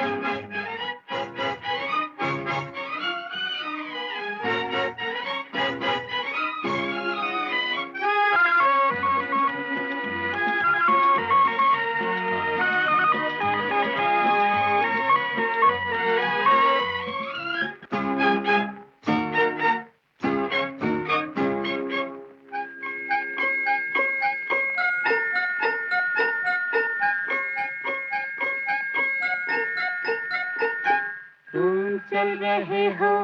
तुम चल रहे हो,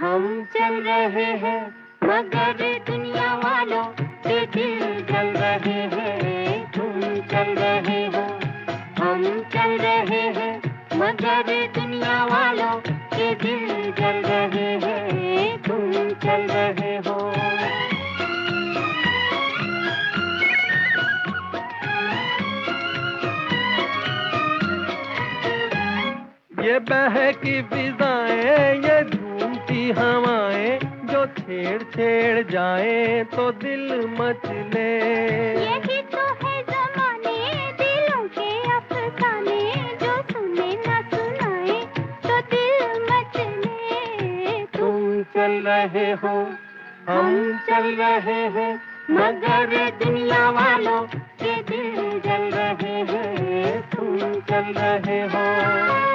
हम चल रहे हैं। मगर दुनिया वालों के दिल चल रहे हैं। तुम चल रहे हो, हम चल रहे हैं। मगर दुनिया वालों के दिल चल रहे हैं। ये बहकी फिजाएँ ये झूमती हवाएँ जो छेड़ छेड़ जाए तो दिल मचले यही तो है जमाने दिलों के अफसाने जो सुने ना सुनाए तो दिल मचले तुम चल रहे हो हम चल रहे हैं मगर दुनिया वालों के दिल जल रहे हैं तुम चल रहे हो।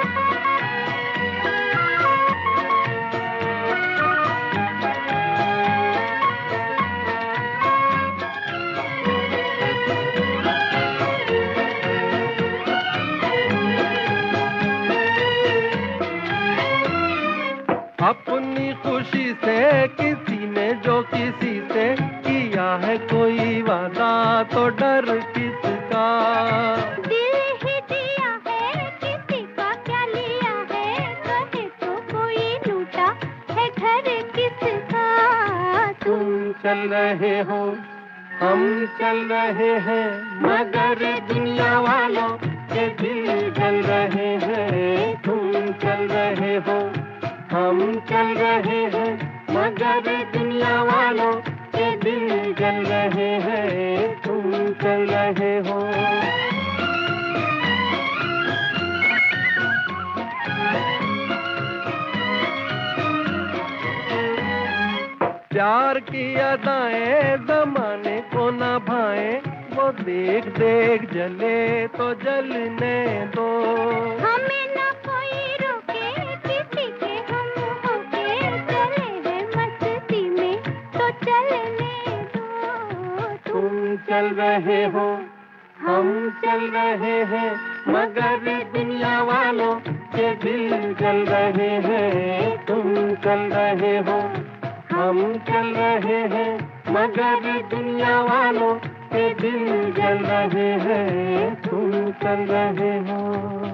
अपनी खुशी से किसी ने जो किसी से किया है कोई वादा तो डर किसका? तुम चल रहे हो, हम चल रहे हैं, मगर दुनिया वालों के दिल जल रहे हैं। चल रहे हैं, मगर दुनिया वालों के दिल जल रहे हैं, तुम चल रहे हो। प्यार की अदाएँ जमाने को न भाए, वो देख देख जले तो जलने दो। हमें ना कोई रोके चल रहे हो। हम चल रहे हैं, मगर दुनिया वालों के दिल चल रहे हैं। तुम चल रहे हो, हम चल रहे हैं, मगर दुनिया वालों के दिल चल रहे हैं। तुम चल रहे हो।